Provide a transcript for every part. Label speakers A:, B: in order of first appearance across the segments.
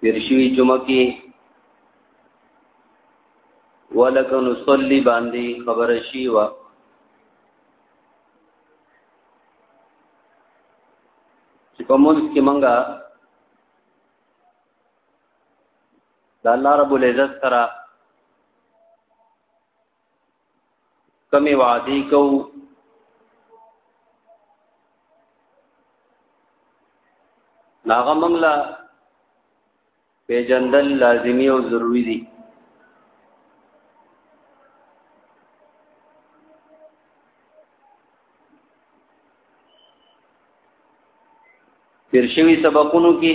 A: تیرشوی جمعه کې ولک نصلی باندې خبر شي وا چې په موږ کې منګه د الله رب العزت سره کمی وعدی کو ناغه منګلا پیجندل لازمی او ضروری دي تیر شوی سبقونو کې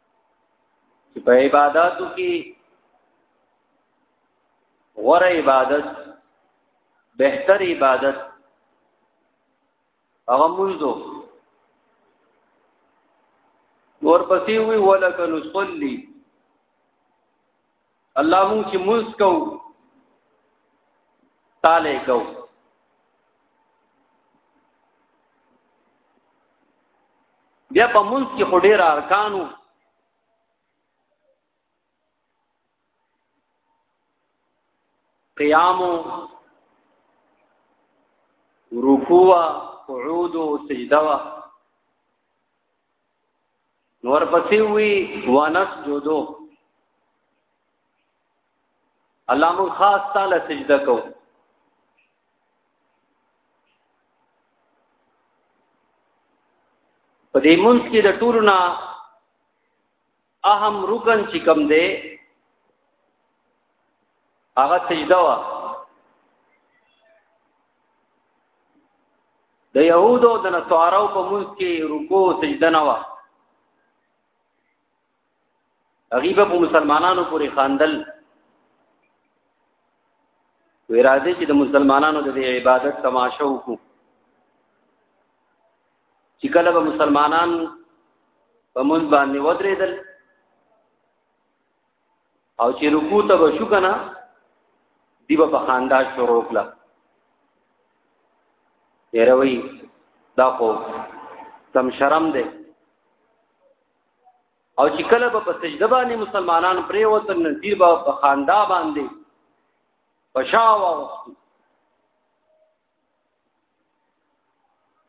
A: چې په عبادتو کې غوره عبادت بهتر عبادت هغه منځو ورپسې وی ولک نصلی الله مونږ چې مونږ کو تاله کو بیا په مونږ کې خډیر ارکانو قیامو رکوع قعود سجده نور پسې وی وانس جودو الله مون خاص تعالی سجده کو په دې مونږ کې د ټولو نه اهم رکن چې کوم دی هغه سجده وا د يهودو د نصارو په موږ کې رکوع سجده نه وا غیبه په مسلمانانو پورې خاندل وې راځي چې د مسلمانانو د عبادت تماشا وکړو چې کله به مسلمانان په مونږ باندې ودرېدل او چې رکوع ته وشو کنه دی په خندا شروع کړه یروي دا خو کم شرم دی او چې کله به په سجده باندې مسلمانان پرې وته نذیر به په خندا باندې پښاو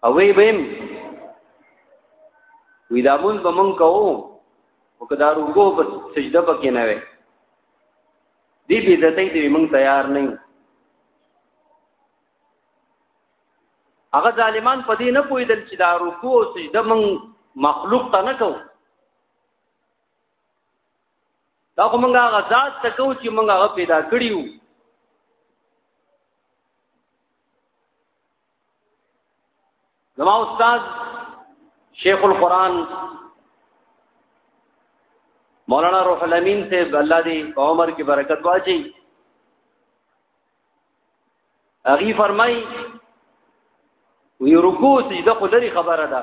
A: او وی بیم وی دا مونږ به مونږ کوو او کدا رکوع په سجده پکې نه وي دی به دته دی مونږ تیار نه یو هغه ظالمان په دې نه پوهیدل چې دا رکوع او سجده مونږ مخلوق ته نه کوو دا کومه غزاد ته کوو چې مونږ هغه پیدا کړیو زما استاد شیخ القرآن مولانا روح الامین سے الله دی په عمر کې برکت واچي اغي فرمای وی رکوع سجده خو لري خبره ده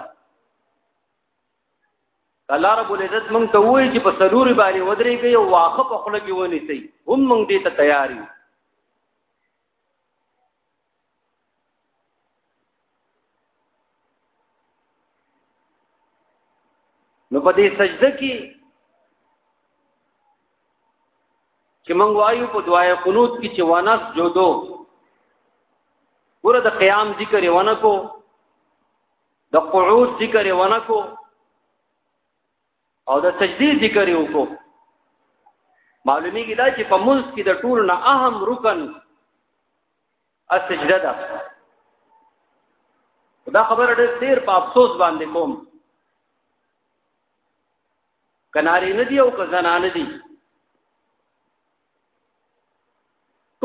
A: الله رب العزت مونږ ته وایي چې په سلوري باندې ودرېږي او واخه په خله کې ونی سي هم مونږ دې ته تیار یو نو په دې سجده کې چې مونږ وایو په دعای قنوت کې چې وانس جودو ګوره د قیام ذکر یې ونه کو د قعود ذکر یې ونه کو او د سجدي ذکر یو کو معلومیږي دا چې په منځ کې د ټول نه اهم رکن السجده ده دا خبره ډېر په افسوس باندې کوم کناری نه دی او که زنانه دی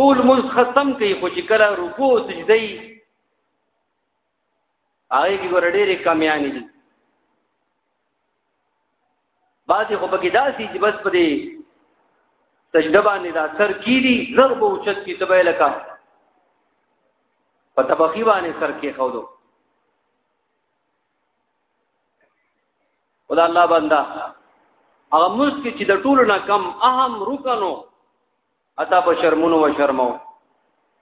A: ټول مز ختم کوي خو چې کله رکوع سجدي هغه کې ګور ډېرې کمیانې دي بعضې خو پکې داسې چې بس په دې سجده باندې دا سر کیدی زر به اوچت کی تبه لکا په طبقی باندې سر کې خودو خدا الله بندا هغه ملک چې د ټولو نه کم اهم رکنو اتا په شرمونو و شرمو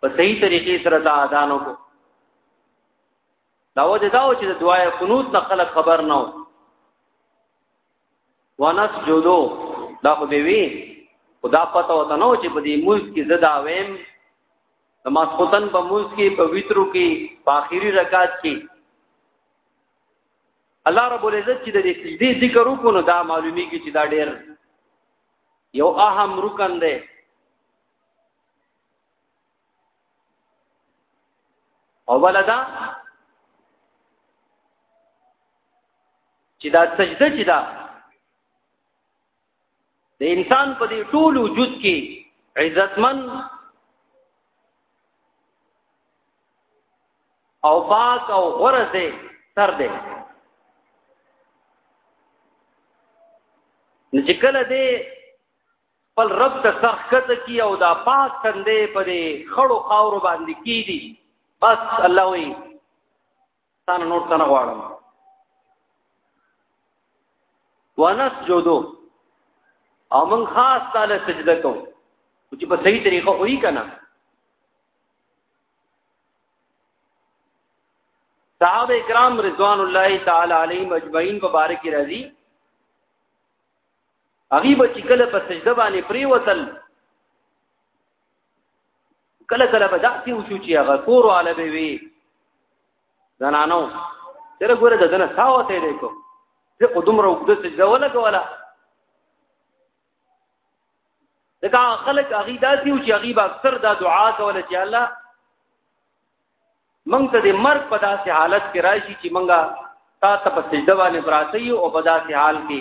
A: په صحیح طریقې سره دا اذان وکړو دا وجه دا و چې د دعای قنوت نه خلق خبر نه و ونسجدو دا خو دی وی خدا پته وته نو چې په دې ملک کې زدا ویم د ماسختن په ملک کې په ویترو کې په اخیری رکعات کې الله رب العزت چې د دې سجدي ذکر وکړو دا معلومی کې چې دا ډېر یو اهم رکن دی او ولدا چې دا سجده چې دا د انسان په دې ټول وجود کې عزتمن او پاک او غره دی تر دی نو چې کله دی خپل رب ته سر ښکته کی او دا پاک تندې په دې خړو خاورو باندې کیدی بس الله وی تا نه نور څه نه غواړم ونسجدو او من خاص تعالی سجده کو چې په صحیح طریقه وې کنه صحابه کرام رضوان الله تعالی علیهم اجمعین مبارک راضی هغه به چې کله په سجده باندې پریوتل کله کله به داسې وشو چې هغه کور والا به وي زنانو چېرې ګوره د دنه ساوه ته دی کو زه خو دومره اوږده سجده ولګوله ځکه خلک هغوی داسې وو چې هغوی به اکثر دا دعا کوله چې الله موږ ته د مرګ په داسې حالت کې راشي چې موږ تا ته په سجده باندې پراته یو او په داسې حال کې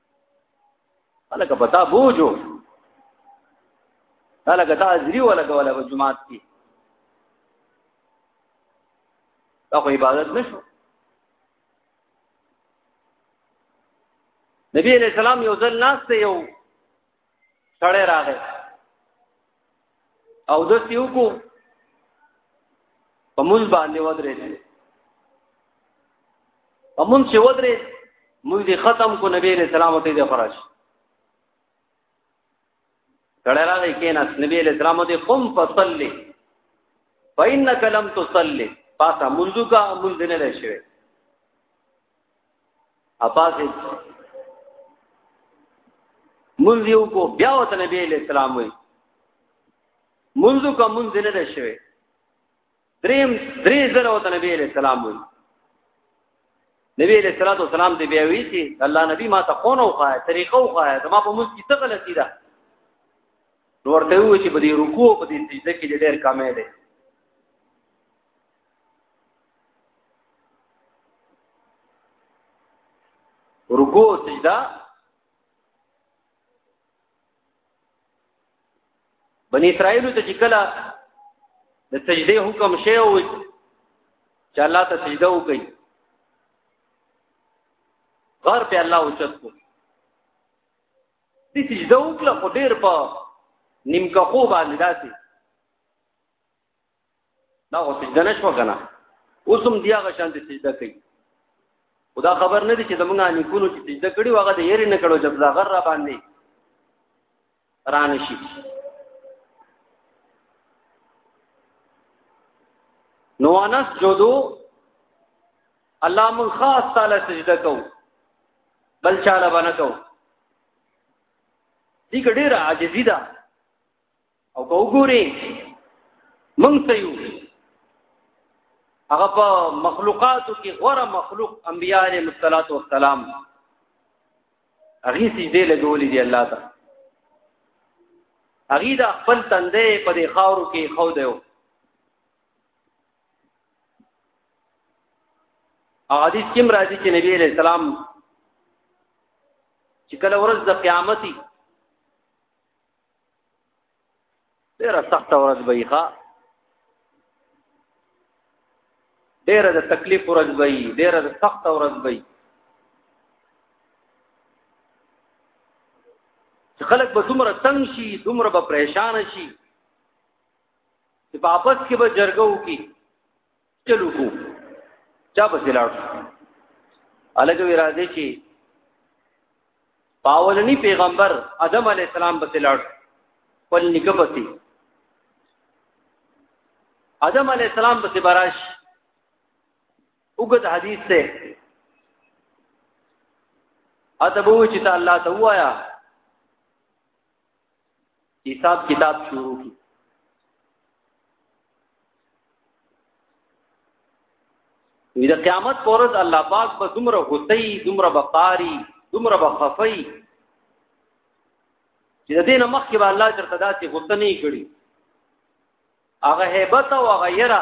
A: الګه پتا بوجو الګه تا ازری ولا کوله په جمعات کې دا خو عبادت نشو نبی علیہ السلام یو ځل ناس ته یو سړی راغی او د سیو کو په مول باندې ودرې په مون چې ودرې مول دې ختم کو نبی علیہ السلام ته دې خراج سړی راغی کیناس نبی علیہ السلام ته قم فصلی فإنك لم تصلي پاسا منځو کا منځ نه لشي اپاس منځ یو کو بیا وته نبی علیہ السلام وی منځ کو منځ نه ده شوی دریم درې زره وته نبی علیہ السلام وی نبی علیہ الصلوۃ والسلام دی بیا وی چې الله نبی ما ته خونه وخایه طریقه وخایه زما په منځ کې څه غلطی ده نو ورته وی چې په دې رکوع په دې سجده کې ډېر کمې ده رکوع سجده بنی اسرائیل ته چې کله د سجدې حکم شی او چې الله ته سجده وکړي غر په الله اوچت کو دې سجده وکړه خو ډېر په نیمکه خو باندې داسې دا خو سجده نشو کنه اوس هم دی هغه شان سجده کوي خدا خبر نه دي چې زمونږه نیکونو چې سجده کړي واغه د یری نه کړو جب زغر را باندې ران شي نو انس جودو الله مون خاص تعالی سجده کو بل چاله باندې کو دي ګډه عاجزی ده او کو ګوري مونږ ته یو هغه په مخلوقاتو کې غوره مخلوق انبیاء علیهم الصلاۃ والسلام هغه سجده لګولې دی الله ته هغه د خپل تندې په دې خاورو کې خو دیو حدیث کې راځي چې نبی علیہ السلام چې کله ورځ د قیامتي ډیره سخت ورځ به ښه ډیره د تکلیف ورځ به ډیره د سخت ورځ به چې خلک به دومره تنگ شي دومره به پریشان شي چې په واپس کې به جرګو کې چلو کو چا په لاړ الګ وی راځي چې پاولنی پیغمبر ادم علی السلام په لاړ خپل نکبتی ادم علی السلام په براش وګد حدیث ته اتبو چې ته الله ته وایا حساب کتاب شروع کی وی د قیامت پورز الله پاک په دومره غصي دومره بقاری دومره بخفي چې د دې نمخ کې به الله چرته داسې غصه نه کړي هغه hebat او هغه یرا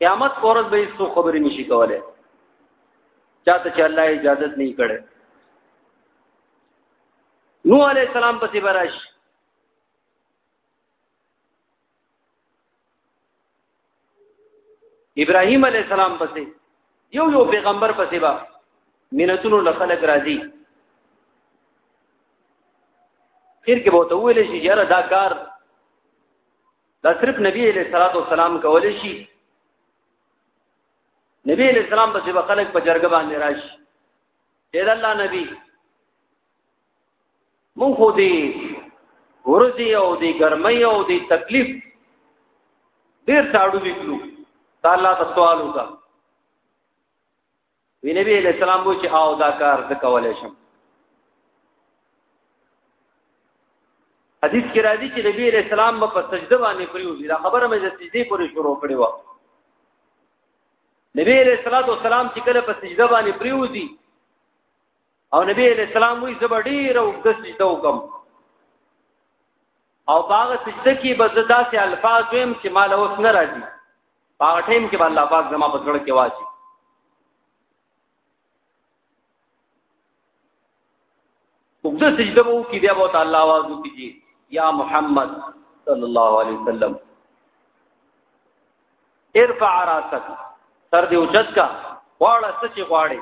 A: قیامت پورز به هیڅ خبرې نشي کوله چاته چې الله اجازه نه کړي نوح علی السلام پسې براش ابراهیم علی السلام پسې یو یو پیغمبر پسې با مینتونو لخلق راځي خیر کې به ته ویل شي یاره دا کار دا صرف نبی علیہ الصلوۃ والسلام کول شي نبی علیہ السلام په ځبه خلق په جرګه باندې راشي اې الله نبی مونږ خو دې ورځي او دې ګرمۍ او دې تکلیف ډیر تاړو وکړو تعالی ته سوال وکړه وی نبی علیہ السلام وو چې او دا کار د کولای شم حدیث کې راځي چې نبی علیہ السلام په سجده باندې پریوځي دا خبره مې د سجدي پورې شروع کړې و نبی علیہ الصلوۃ والسلام چې کله په سجده باندې پریوځي او نبی علیہ السلام وی زبر ډیر او د سجده وکم او باغ سجده کې بزدا سي الفاظ ویم چې مال اوس نه راځي هغه ټیم کې الله پاک زما په ځړ کې واچي وګړه سجده وو کې بیا بہت الله आवाज وکړي یا محمد صلی الله علیه وسلم ارفع راسک سر دې اوچت کا واړه سچ غواړي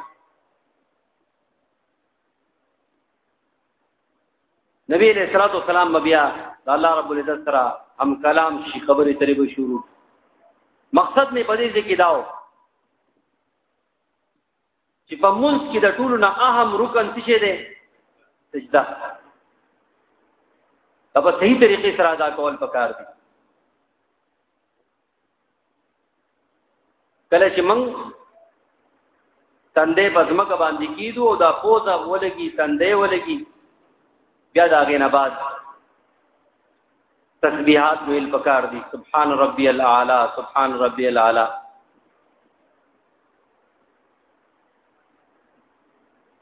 A: نبی علیہ الصلوۃ والسلام بیا الله رب العزت سره هم کلام شي خبرې ترې به شروع مقصد می پدې دې کې داو چې په مونږ کې د ټولو نه اهم رکن څه دی سجده دا په صحیح طریقې سره ادا کول پکار دي کله چې موږ تندې په ځمکه باندې کیدو او دا پوزه ولګي تندې ولګي بیا دا غینه بعد تسبیحات ویل پکار دي سبحان ربي الاعلى سبحان ربي الاعلى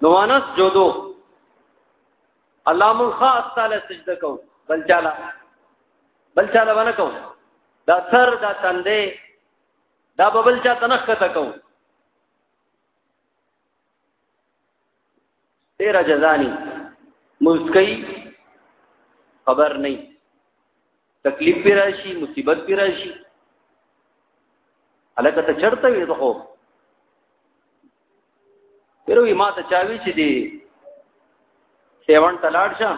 A: نوانس جودو الله مون خاص تعالی سجده کو بل چاله بل چاله باندې کو دا سر دا تندې دا بل چا تنخ کته کو تیرا جزانی مسکی خبر نه تکلیف پی راشي مصیبت پی راشي الکه ته چرته وې ته یروي ما ته چاوي چې دی سیوان تلاړ شه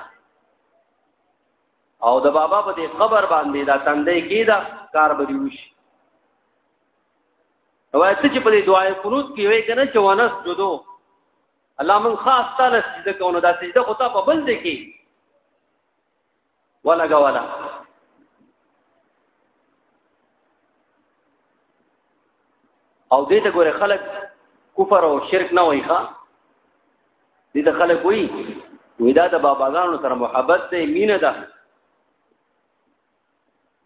A: او د بابا په دې قبر باندې دا تندې کیدا کار به وشي روایت چې په دې دعای قنوت کې وای کنه چې ونس جدو الله من خاص تعالی سجده کوو دا سجده خو ته په بل دې کې ولګوله او دې ته ګوره خلک کفر او شرک نه وایي ښا دې ته خلک وایي ودا د باباګانو سره محبت دی مینه ده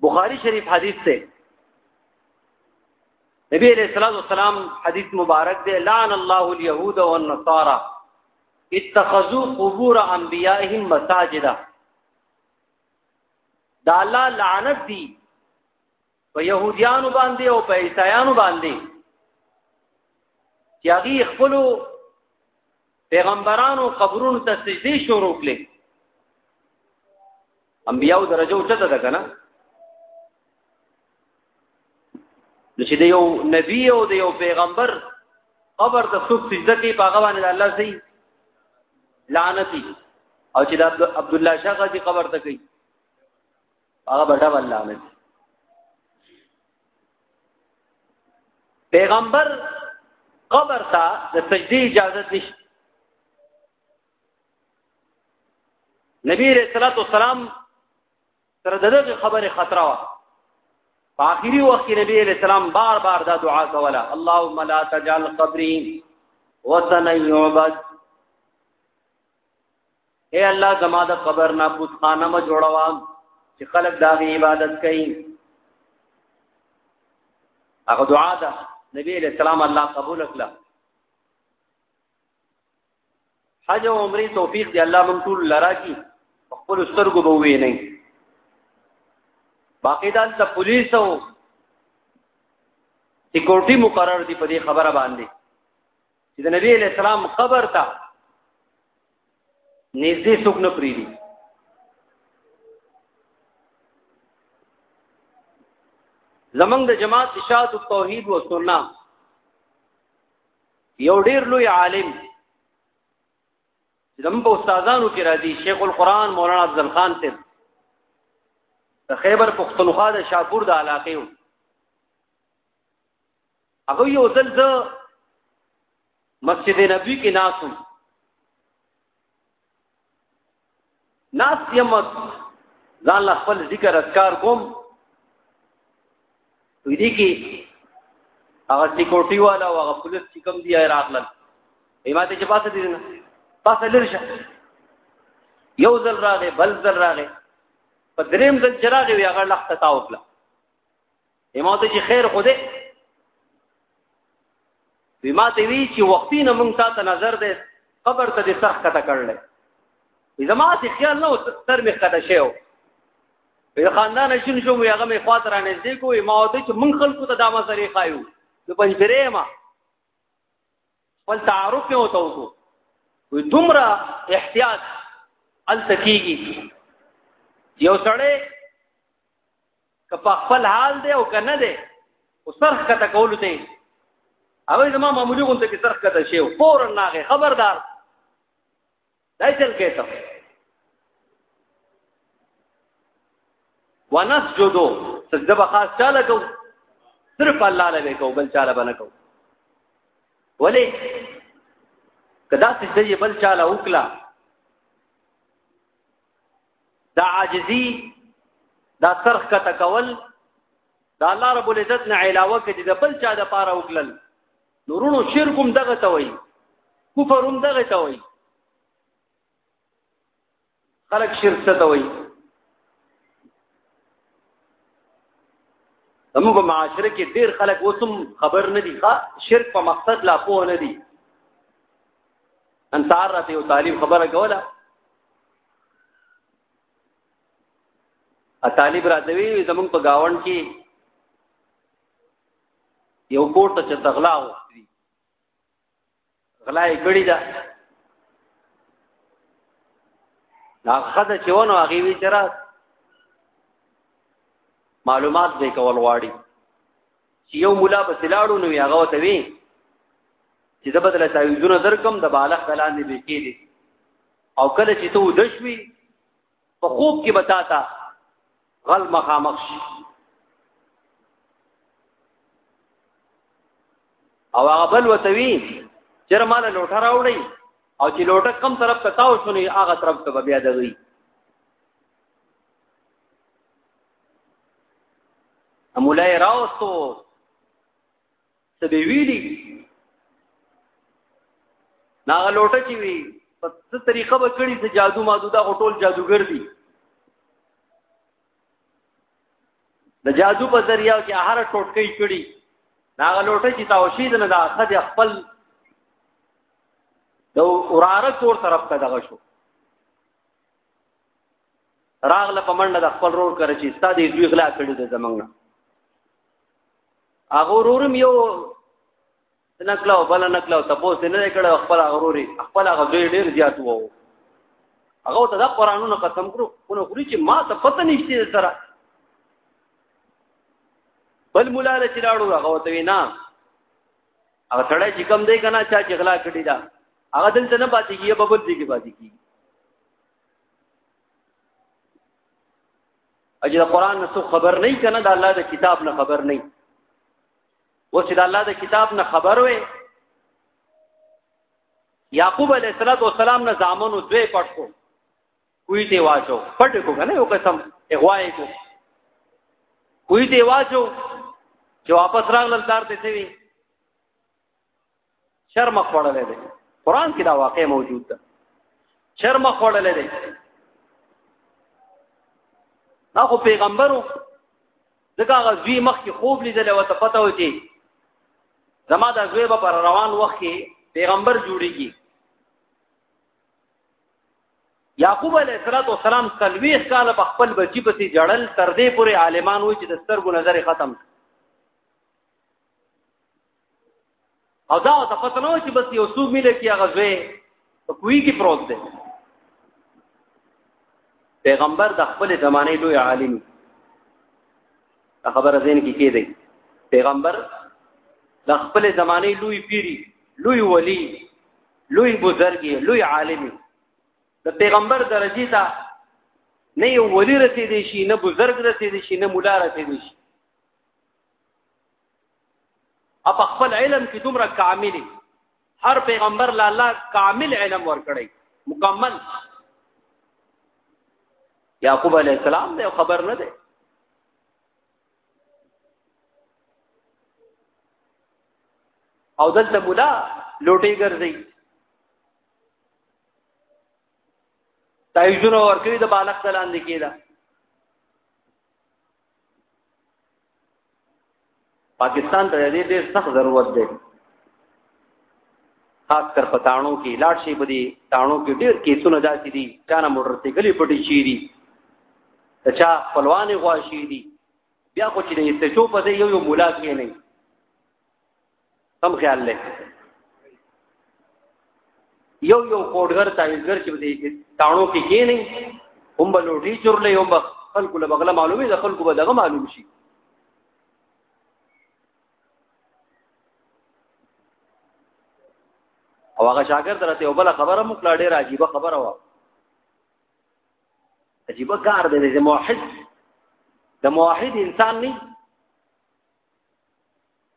A: بخاری شریف حدیث ته نبی علیہ الصلوۃ والسلام حدیث مبارک دی لعن الله اليهود والنصارى اتخذوا قبور انبیائهم مساجدا دا الله لعنت دی په يهوديانو باندې او په عیسایانو باندې چې هغه خپل پیغمبرانو قبرونو ته سجدي شروع کړي انبیاو درجه اوچته ده کنه نو چې د یو نبی او د یو پیغمبر قبر ته څوک سجده کوي په هغه باندې الله سي لعنتي او چې د عبد الله شاه غزي قبر ته کوي هغه بڑا والله نه پیغمبر قبر ته د سجدي اجازه نشته نبی رسول الله سلام تر دغه خبره خطر وا په اخري وخت کې نبی عليه السلام بار بار دا دعا کوله اللهم لا تجعل قبري وطن يعبد اے الله زما د قبر نه بت خانه ما جوړوا چې خلک دا عبادت کوي هغه دعا ده نبی علیہ السلام الله قبول کړه حج او عمره توفیق دی الله مون ټول لرا کی خپل سترګو به وې نه باقی دا د پولیس او سکیورټي مقرر دي په دې خبره باندې چې د نبی علی السلام قبر ته نږدې څوک نه پریدي زمنګ د جماعت اشاعت التوحید و سنت یو ډیر لوی عالم زموږ په استادانو کې راځي شیخ القرآن مولانا افضل خان ته د خیبر پښتونخوا د شاپور د علاقې و هغه یو ځل د مسجد نبوي کې ناسم ناس یم ځان له خپل ذکر اذکار کوم وې دي کې هغه سکیورټي والا او هغه پولیس چې کوم دی راغلل ایماته چې پاسه دي نه پاسه لرشه یو ځل راغې بل ځل راغې په دریم ځل چې راغې وی هغه لخت تاوکله امام ته چې خیر خو دې وی ما ته وی چې وختي نه مونږ ته نظر دې قبر ته دې سرخ کته کړل زما چې خیال نو تر مې کته شیو د خاندان شین شو مې هغه مې خاطر را نږدې کو ما ته چې مونږ خلکو ته دا مسلې خایو نو پنځبره ما ول تعارف یو تو کو وی دومره احتیاط التکیږي یو سړی که په خپل حال دی او که نه دی او سرخ کته کولو ته هغه زما معمولی غونته کې سرخ کته شي او فورا ناغه خبردار دای چل کې ته ونسجدو سجده به خاص چاله کو صرف الله له کو بل چاله بنه کو ولی کدا سجده بل چاله وکړه دا عاجزی دا سرخ کا تکول دا الله رب العزت نه علاوه کړي د بل چا د پاره وکړل نورونو شرکم دغه ته وای کفرم دغه ته وای خلق شرک څه ته وای زموږ په معاشره کې ډیر خلک اوسم خبر نه دي ښا شرک په مقصد لا پوه نه دي ان سار راته یو طالب خبره کوله ا طالب راته وی زمونږ په گاوند کې یو کوټ ته چې تغلا وستري غلا یې کړی دا دا خدای چې ونه هغه وی چرته معلومات به کول واړي چې یو مولا په سلاړو نو هغه ته وی چې د بدل تعویذونه درکم د بالغ دلاندې به کېږي او کله چې ته ودشوي په خوب کې بتاتا غل مخامخ شي او هغه بل وتوي چې مال لوټه راوړي او چې لوټه کم طرف ته تاو شونی هغه طرف ته بیا دغی امولای راوستو سبي ویلي نا لوټه چی وی په څه طریقه به کړی چې جادو مادو دا ټول جادوګر دي د جادو په ذریعہ کې هر ټوټکی کړی نا لوټه چی تاوشید نه دا خد خپل د اوراره کور طرف ته دغه شو راغله په منډه د خپل رور کړ چې ستاسو دوی غلا کړی د زمنګ هغه ورورم یو نکلاو بل نکلاو تاسو نه کړه خپل غروري خپل هغه دوی ډیر زیات وو هغه ته دا قرانونه قسم کړو کونه خوري چې ما ته پته نشته سره بل مولا له چلاړو هغه ته وینا هغه سړی چې کم دی کنه چا چې غلا کړی دا هغه دلته نه پاتې کیږي په بل ځای کې پاتې کیږي اجل قران نه خبر نه کنه د الله د کتاب نه خبر نه و چې د الله د کتاب نه خبر وې یعقوب علیه السلام نه زامنو دوی پټ کو کوی ته واچو پټ کو کنه یو قسم اغوای کو کوی ته واچو چې واپس راغلل تار ته سوي چرمه خوړلې ده قران کې دا واقع موجود ده چرمه خوړلې ده دا خو پیغمبرو دغه غزوی مخ کې خوب لیدل او ته پته و چې زما د غزوی په روان وخت کې پیغمبر جوړیږي یعقوب علیه السلام تلويخ کال په خپل بچی پسې جړل تر دې پورې عالمانو چې د سترګو نظر ختم کړ او دا ته پته نه چې بس یو څوک ملي کې هغه زوی په کوی کې پروت دی پیغمبر د خپل زمانه لوی عالم خبره زین کې کې دی پیغمبر د خپل زمانه لوی پیری لوی ولی لوی بزرګي لوی عالم د پیغمبر درجه ته نه یو ولی رسیدې شي نه بزرګ رسیدې شي نه مولا رسیدې شي اپ خپل علم کې دومره کامل هر پیغمبر لا الله کامل علم ورکړي مکمل یعقوب علی السلام دې خبر نه دی او دلته مولا لوټي ګرځي تایجونه ورکوي د بالغ تلاندې کېده پاکستان ته دې ډېر سخت ضرورت دی خاص کر پتاڼو کې لاړ شي په دې تاڼو کې ډېر کیسونه داسې دي چا نه موټر سایکلې پټې شي دي چا خپلوانې غوا شي دي بیا خو چې د استچو په ځای یو یو مولا کې نه کم خیال لې یو یو کوډګر تعویزګر چې دې تاڼو کې کې نه هم بلوټي چورلې هم خلکو له بغله معلومي د خلکو به دغه معلوم شي او هغه شاګرد راته یو بل خبره مو کړه ډېر عجیب خبره و عجیب کار دی چې موحد د موحد انسان نه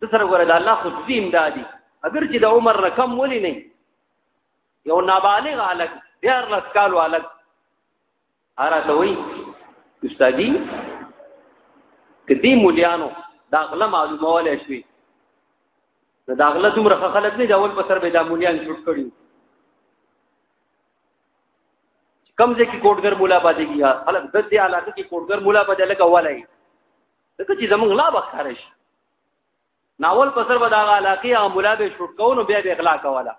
A: د سره ګوره د الله خودي امدادي اگر چې د عمر رقم ولي نه یو نابالغ الګ ډیر لسکال الګ ارا ته وای استادی کدی مولیانو دا غله معلومه ولا شوي دا غله دومره خلک نه دا ول په سر به دا مولیان شوټ کړی کم ځکه کوټګر مولا باندې کیه خلک د دې علاقې کې کوټګر مولا باندې لګا ولای دغه چې زمونږ لا بخاره شي ناول په سر بداغه علاقه هغه مولا به شروع کو نو بیا به اغلا کوله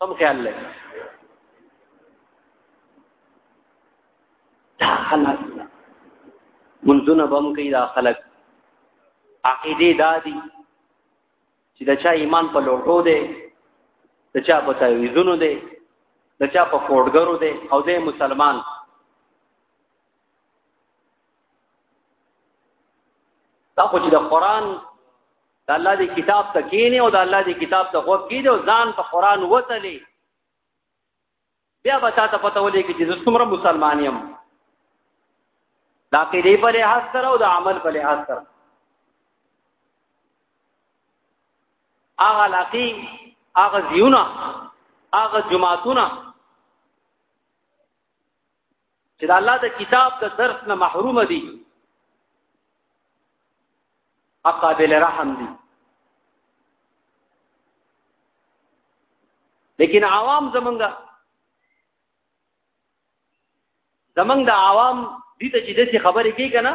A: تم خیال لې دا خلک منځونه بم کوي دا خلک عقیده دادی چې دا چا ایمان په لوټو دی دا چا په تعویذونو دی دا چا په کوډګرو دی او دې مسلمان دا خو چې د قران د الله دی کتاب ته کینې او د الله دی کتاب ته غوږ کیدې او ځان په قران وتلې بیا به تاسو پته ولې کې چې څومره مسلمان یم دا کې دی په لحاظ سره او د عمل په لحاظ سره هغه لاقي هغه زیونه هغه جماعتونه چې د الله د کتاب د درس نه محروم دي اقابل رحم دي لیکن عوام زمونږ زمونږ د عوام دي ته چې دې خبرې کوي کنه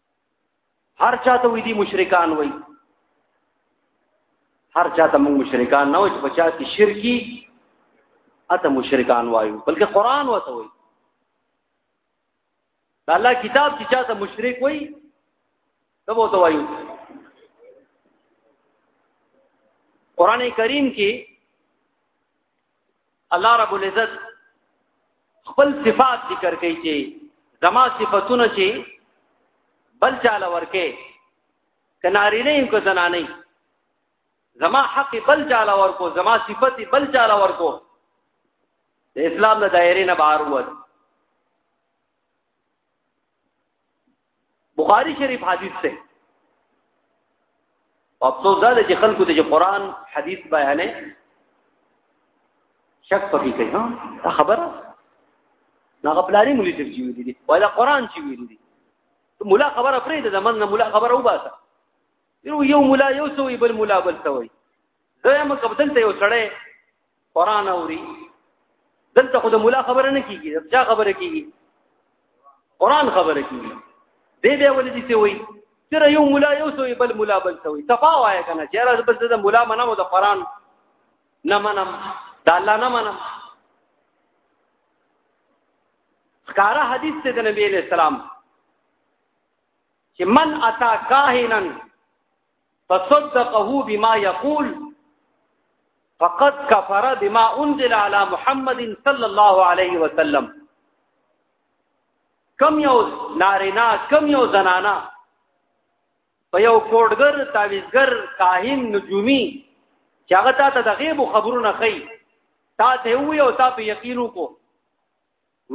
A: هر چاته وې دي مشرکان وې هر چاته موږ مشرکان نه وې چې بچا کې شرکی اته مشرکان وایو بلکې قران وته وې دا الله کتاب چې چاته مشرک وې ته وته وایو قران کریم کې الله رب العزت خپل صفات ذکر کوي چې زما صفاتونه چې بل چاله ورکه کناری نه یم کو زنانه زما حق بل چاله ورکو زما صفات بل چاله ورکو د اسلام د دایره نه بهر ووت بخاری شریف حدیث سے افسوس دا چې خلکو ته چې قران حدیث بیانې شک پکې کوي ها دا خبره هغه پلانې مولي تر جیو دي ولا قران چې ویل دي مولا خبره پرې ده زمنګ مولا خبره وباسه یو یو مولا یو سوې بل مولا بل سوې زه یم کبدل ته یو سړی قران اوري دلته خو د مولا خبره نه کیږي د چا خبره کیږي قران خبره کیږي دې دې ولې دې وي تر یو مولا یو سوې بل مولا بل سوې تفاوه کنه چې راز بس د مولا منم د قران نه منم د الله نه منم ښکارا حدیث ته د نبی علیہ السلام چې من اتا کاهنن فصدقه بما يقول فقد كفر بما انزل على محمد صلى الله عليه وسلم کم یو نارینا کم یو زنانا په یو کوډګر تعویزګر کاهن نجومی چې هغه ته د غیب خبرونه خي تا ته وی او تا په یقینو کو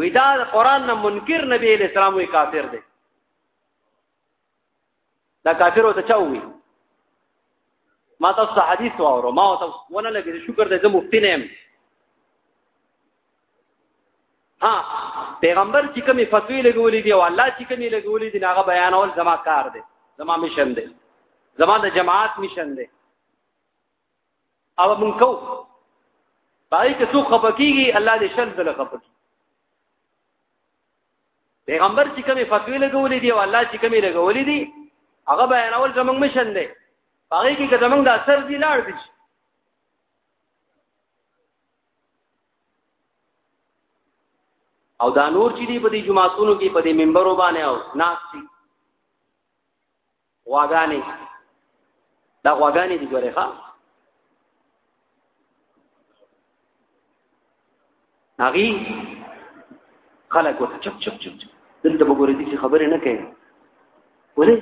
A: ودا قرآن نه منکر نبی علیہ السلام وی کافر دی دا کافر ته چا وی ما تاسو حدیث واورو ما تاسو ونه لګی شکر دې زه مفتی نه یم ها پیغمبر چې کومې فتوی لګولې دي او الله چې کومې لګولې دي هغه بیانول زما کار دی زما مشن دی زما د جماعت مشن دی او مونږ کو پای کې څو خپکیږي الله دې شل دل خپکی پیغمبر چې کومې فتوی لګولې دي او الله چې کومې لګولې دي هغه بیانول زموږ مشن دی هغه کې که زموږ د اثر دی لاړ دي او دا نور چې دی په دې جمعاتونو کې په دې منبرو باندې او ناس دي غواګانې دا غواګانې دي ګورې ښا هغه خلک وته چپ چپ چپ دلته وګورې دي خبرې نه کوي ولې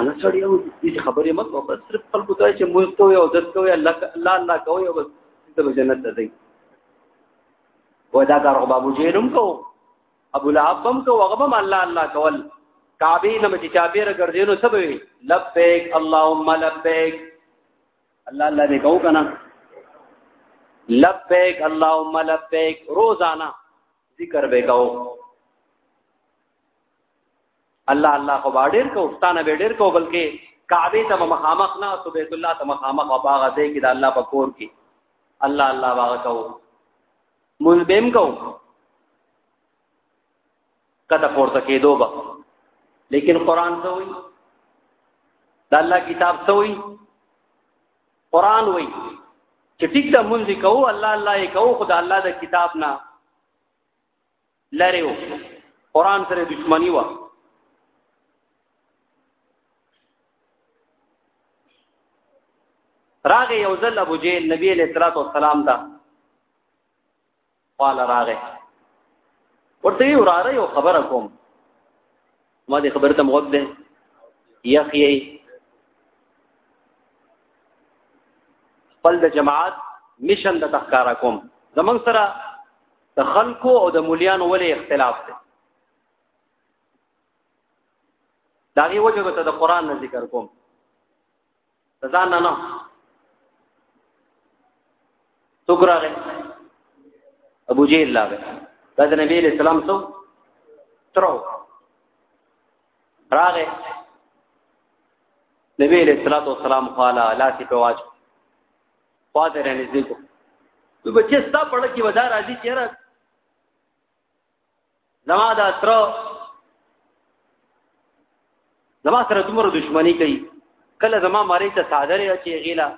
A: انا سړی او دې خبرې مت او بس صرف خپل کوته چې موږ ته یو عزت کوي الله الله الله کوي او بس د جنت ته ځي ودا کار غبابو جیلم کوو ابو لهب هم کو هغه هم الله الله کول کعبه نه چې چاپیره ګرځي نو سبب وي لبیک اللهم لبیک الله الله دې کو کنه لبیک اللهم لبیک روزانا ذکر به کو الله الله خو باډیر کو ستانه به ډیر کو بلکې کعبه ته مخامخ نه تو بیت الله ته مخامخ او باغ دې کې د الله په کور کې الله الله باغ کو مونږ به هم کو کته پورته کېدو به لیکن قران ته وي د الله کتاب ته وي قران وي چې ټیک دا مونږ کو الله الله یې کو خدای الله د کتاب نه لری و قران سره دښمنی و راغه یو ځل ابو جیل نبی علیہ الصلوۃ والسلام دا قال راغه ورته یو راغه یو خبره کوم ما دې خبره تم وګد یخی خپل د جماعت مشن د تخکارا کوم زمون سره د خلکو او د مليانو ولې اختلاف دی دا غي وجه به ته د قران نه ذکر کوم ځان نه نه څوک راغی ابو جهل راغی دا د نبی له سلام څو ترو راغی نبی له صلوات و سلام خواله لاسی په واچ پاتې رانیزې کو نو بچې ستا پړه کې ودا راځي چیرې زما دا تر زما سره دومره دښمنی کوي کله زما ماری ته صادر یا چې غیلا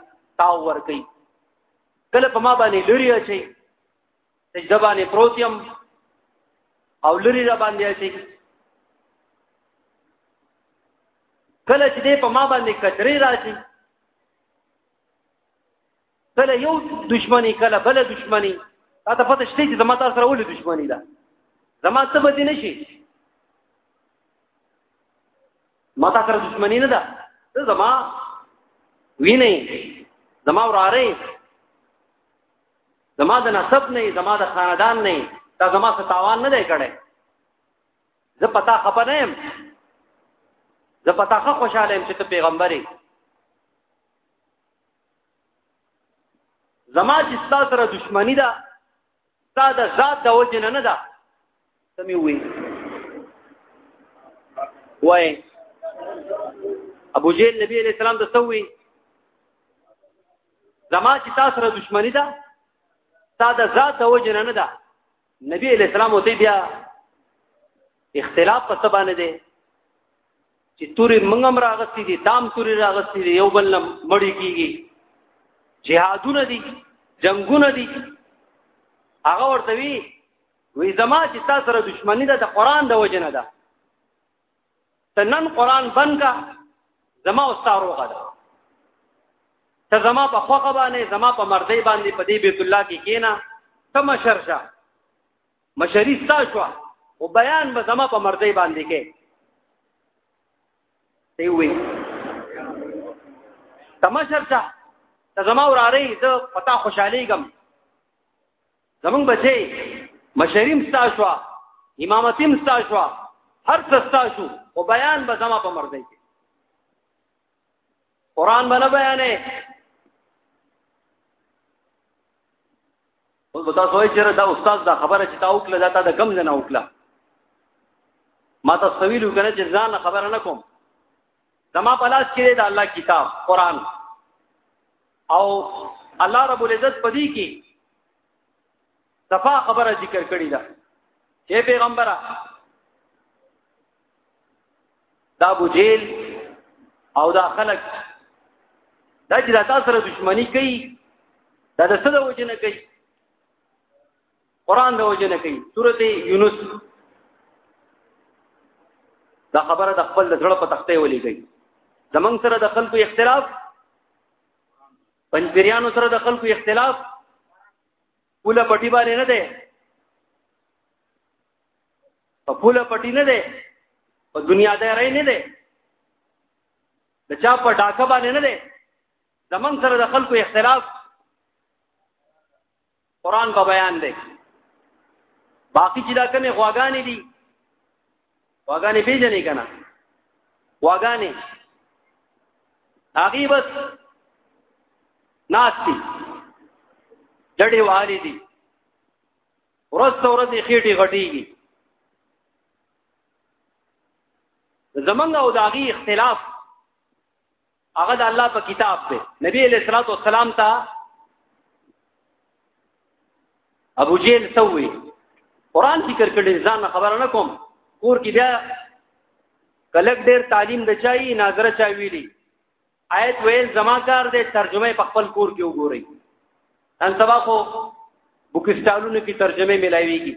A: تاو ور کوي کله په ما باندې لري یا چې سجده باندې پروتیم او لري را باندې یا چې کله چې دې په ما باندې کتري راشي کله یو دشمنی کله بل دشمنی تا ته پته شته چې زما تاسو سره ولې دشمنی ده زما څه بدی نشي ما تاسو سره دشمنی نه ده ته زما وینې زما وراره زما د نسب نه زما د خاندان نه دا زما څه تاوان نه دی کړی زه پتا خبر نه یم زه پتا خو خوشاله یم چې ته پیغمبري زما چې ستا سره دښمنی ده ستا د ذات د وجه نه نه ده ته مې وویل وای ابو جهل نبی علیہ السلام ته سوي زما چې تاسو سره دښمنی ده تا د ذات او جن نه ده نبی علیہ السلام وتی بیا اختلاف په سبا نه دی چې توري منګم راغستې دي تام توري راغستې دي یو بل نه مړی کیږي جهادونه دي جنگونه دي هغه ورته وی وی زما چې تاسو سره دښمنی ده د قران د وجنه ده ته نن قران بند کا زما او ستا روغه ده ته زما په خوخه باندې زما په مردې باندې په دې بیت الله کې کینا ته مشر شه مشری ستا شو او بیان به زما په مردې باندې کې دی وی تمشر شه ته زما وراره زه پتا خوشحالي ګم زمونږ بچي مشریم ستا شو امامتیم ستا شو هر څه ستا شو او بیان به زما په مرضی کې قران باندې بیانې اوس به تاسو یې چیرې دا استاد دا خبره چې تا وکړه دا تا د کم نه وکړه ما تاسو ویلو کنه چې ځان خبره نه کوم زما په لاس کې د الله کتاب قران او الله رب العزت پدې کې صفا خبره ذکر کړې ده چې پیغمبره دا ابو جیل او دا خلق دا چې دا تاسو سره دښمنی کوي دا د څه د وجه نه کوي قران د وجه نه کوي سورته یونس دا خبره د خپل د زړه په تخته ولي کوي زمنګ سره د خلکو اختلاف پنځپیرانو سره د خلکو اختلاف پوله پټي باندې نه ده په پوله پټي نه ده په دنیا ده رہی نه ده د چا په ډاکه باندې نه ده زمنګ سره د خلکو اختلاف قران په بیان دی باقی چې دا کومه غواګانې دي غواګانې پیژنې کنه غواګانې هغه بس ناشتي ډډې والي دي ورځ ته ورځ خېټي غټيږي زمنګ او داغي اختلاف هغه د الله په کتاب دی نبی علیہ الصلوۃ والسلام ته ابو جیل سوی قران ذکر کړي ځان خبر نه کوم کور کې بیا کلک ډیر تعلیم د چای ناظره چای ویلی آیت ویل زما کار دی ترجمه په خپل کور کې وګورئ ان سبا خو بوکستالونو کې ترجمه ملاويږي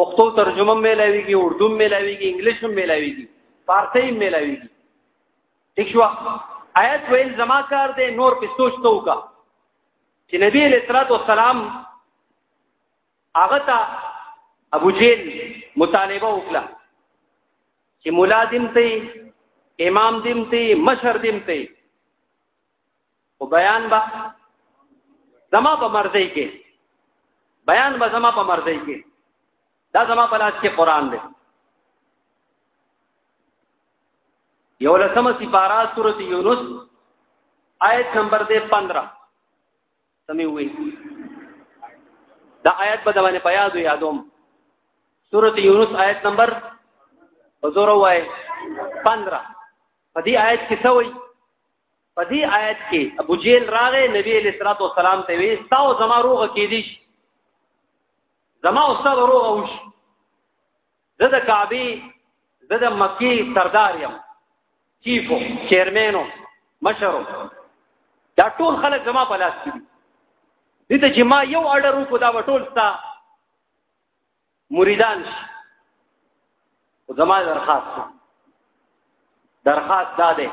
A: پښتو ترجمه ملاويږي اردو ملاويږي انګلیش ملاويږي فارسی ملاويږي دښوا آیات ویل زما کار دی نور په سوچ تو کا چې نبی علیہ الصلوۃ والسلام هغه ته ابو جیل مطالبه وکړه چې مولا دیم ته امام دیم ته مشر دیم ته او بیان با زما په مرضی کې بیان به زما په مرضی کې دا زما په لاس کې قران دی یو لسمه سپارا سورته یونس آیت نمبر دې 15 سمې وې دا آیت په دوانه پیاز یادوم سورته یونس آیت نمبر حضور وای 15 په دې آیت کې څه وایي په دې آیت کې ابو جیل راغې نبی علیہ الصلوۃ والسلام ته وی تاسو زما روغه کې دي زما استاد روغ اوش د د کعبه د د مکی سردار یم چیفو چیرمنو مشرو دا ټول خلک زما په لاس کې دي دته چې ما یو اډر وکړ دا ټول ستا مریدان شي زما درخواست درخواست دا ده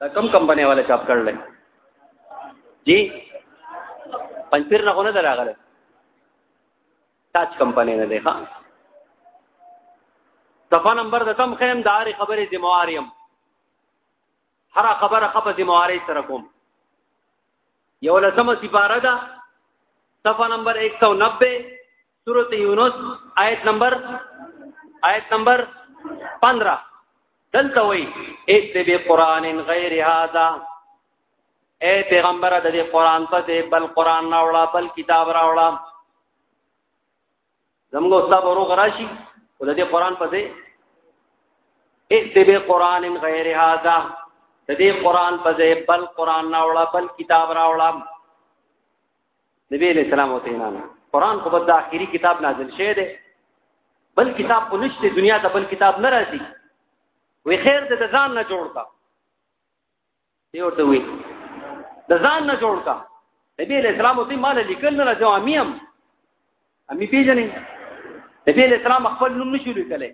A: دا کم کمپنی والا چاپ کړل جی پنځیر نه غونه دراغله تاج کمپنی نه دی ها صفه نمبر د تم خیم دار خبرې ذمہاریم هر خبره خپه ذمہاري سره کوم یو لسمه سپاره ده صفه نمبر 190 سورت یونس آیت نمبر آیت نمبر 15 دلته وی ایت به قران غیر هذا اے پیغمبر د دې قران په دې بل قران راوړه بل کتاب راوړه زموږ استاد وروغ راشي او د دې قران په دې ایت به قران غیر هذا د دې قران په دې بل قران راوړه بل کتاب راوړه نبی علیہ السلام وته ایمان قرآن خو بد آخري کتاب نازل شوی دی بل کتاب خو نشته دنیا ته بل کتاب نه راځي وی خیر د ځان نه جوړ کا دی ورته وی د ځان نه جوړ کا نبی علیہ السلام وته مال لیکل نه راځو امیم امی پیژنې نبی علیہ السلام خپل نوم نشو لیکلای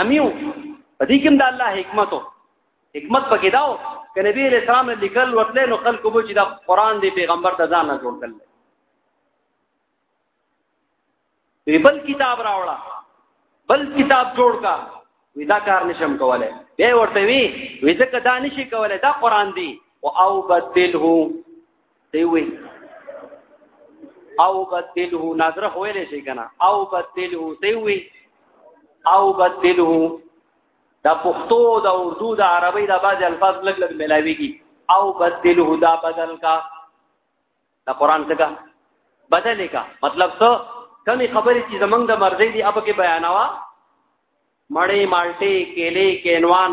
A: امیو په دې کې د الله حکمت حکمت پکې داو چې نبی علیہ السلام لیکل ورتل نو خلکو به چې دا قران دی پیغمبر ته ځان نه جوړ کړل وی بل کتاب راوړه بل کتاب جوړ کا وی دا کار نشم کوله به ورته وی وی ځکه دا نشي کوله دا قران دی او او بدله دی وی او بدله نظر خو ویلې شي کنه او بدله دی وی او بدله دا پښتو دا اردو دا عربی دا بعض الفاظ لګ لګ ملاويږي او بدله دا بدل کا دا قران څخه بدل کا مطلب څه کمی خبرې چې زمنګ د مرزي دی اپ کې بیانوا مړې مالټې کېلې کینوان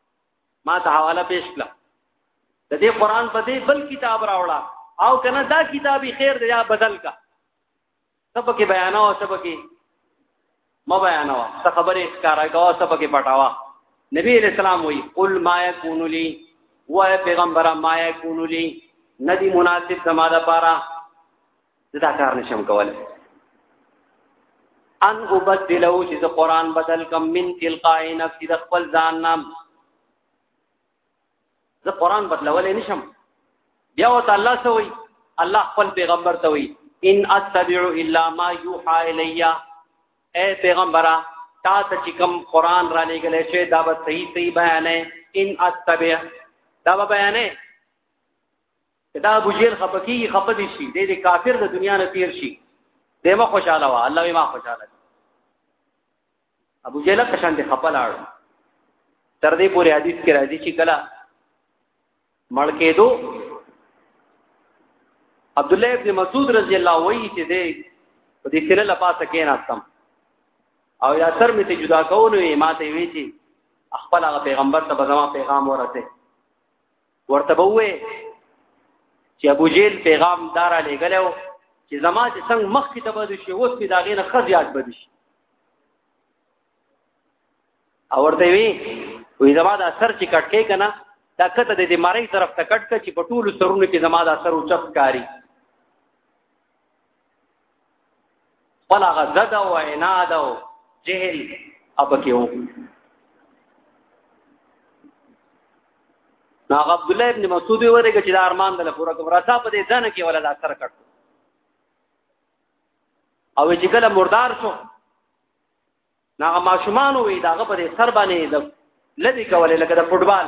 A: ما ته حواله پیش کړه د دې قران په دې بل کتاب راوړه او کنه دا کتابي خیر دی یا بدل کا سبا کې بیان او سبا کې ما بیان او څه خبره ښکارا کا او سبا کې پټاوا نبی علیہ السلام وی قل ما یکون لی و پیغمبر ما یکون لی ندی مناسب زماده پارا دا کار نشم کولای ان وبدلو چې د قران بدل کم من تلقاء نفسي د خپل ځان نام زه قران بدلولې نشم بیا وته الله سوي الله خپل پیغمبر ته وي ان اتبع الا ما يوحى الي اے پیغمبره تا ته چې کوم قران را لېګلې شي دا به صحیح صحیح بیانې ان اتبع دا به بیانې دا ابو جهل خپکی خپدي شي د دې کافر د دنیا نه تیر شي دمه خوشاله وا الله ما خوشاله ابو جهل په شان دي خپلاړ تر دې پورې حدیث کې راځي چې کلا مړ کېدو عبد الله ابن مسعود رضی الله وایي چې دې په دې سره لپاسه کې ناستم او یا سر می ته جدا کولو یې ماته وی چې خپل هغه پیغمبر ته به زما پیغام ورسه ورته بوې چې ابو جیل پیغام دار علی غلو چې زما چې څنګه مخ کې تبد شي اوس په داغې نه خزيات بد شي او ورته وی وې زما د اثر چې کټکې کنه دا کته د دې ماري طرف ته کټ چې په ټولو سرونو کې زما د اثر او چپ کاری خپل هغه زد او عناد او جهل اپکې وو نو هغه عبد الله ابن مسعود ورګه چې د ارمان د لپاره کوم راځه په دې ځنه کې ولا اثر کړ او چې کله مردار شو ناغه ماشومان وې داغه په سر باندې د لدی کولې لکه د فوټبال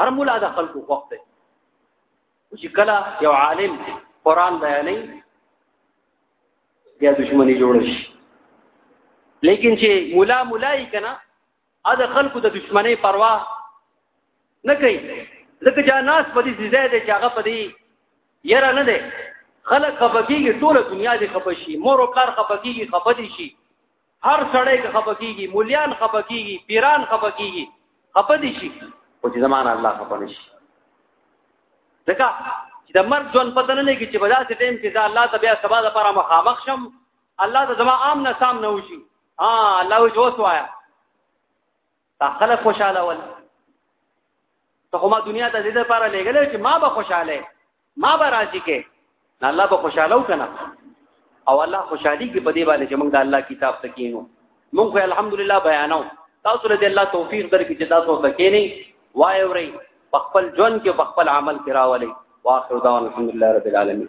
A: هر مولا د خلکو خوښ دی چې کله یو عالم قران بیانې بیا دښمنی جوړ شي لیکن چې مولا مولای کنا ا د خلکو د دښمنۍ پروا نه کوي ځکه چې ناس په دې ځای دی چې هغه په دې یره نه دی خلک خپکیږي ټول دنیا دې خپشي مور او پلار خپکیږي خپدي شي هر سړی که خپه کیږي مولیان خپه کیږي پیران خپه کیږي خپه دي شي او چې زمان الله خپه نشي ځکه چې د مرګ ژوند پته نه لګي چې په داسې ټیم کې دا الله ته بیا سبا د لپاره مخامخ شم الله ته زما عام نه سام نه وشي ها الله وجه وسوایا تا خلک خوشاله ول ته ما دنیا ته دې لپاره لګلې چې ما به خوشاله ما به راضي کې نه الله به خوشاله وکنه او الله خوشحالي کې په دې باندې چې موږ د الله کتاب ته کینو موږ خو الحمدلله بیانو تاسو له الله توفیق درکې چې تاسو ته کینی وای اوري په خپل ژوند کې په خپل عمل کې راولي واخر دعوانا الحمدلله رب العالمین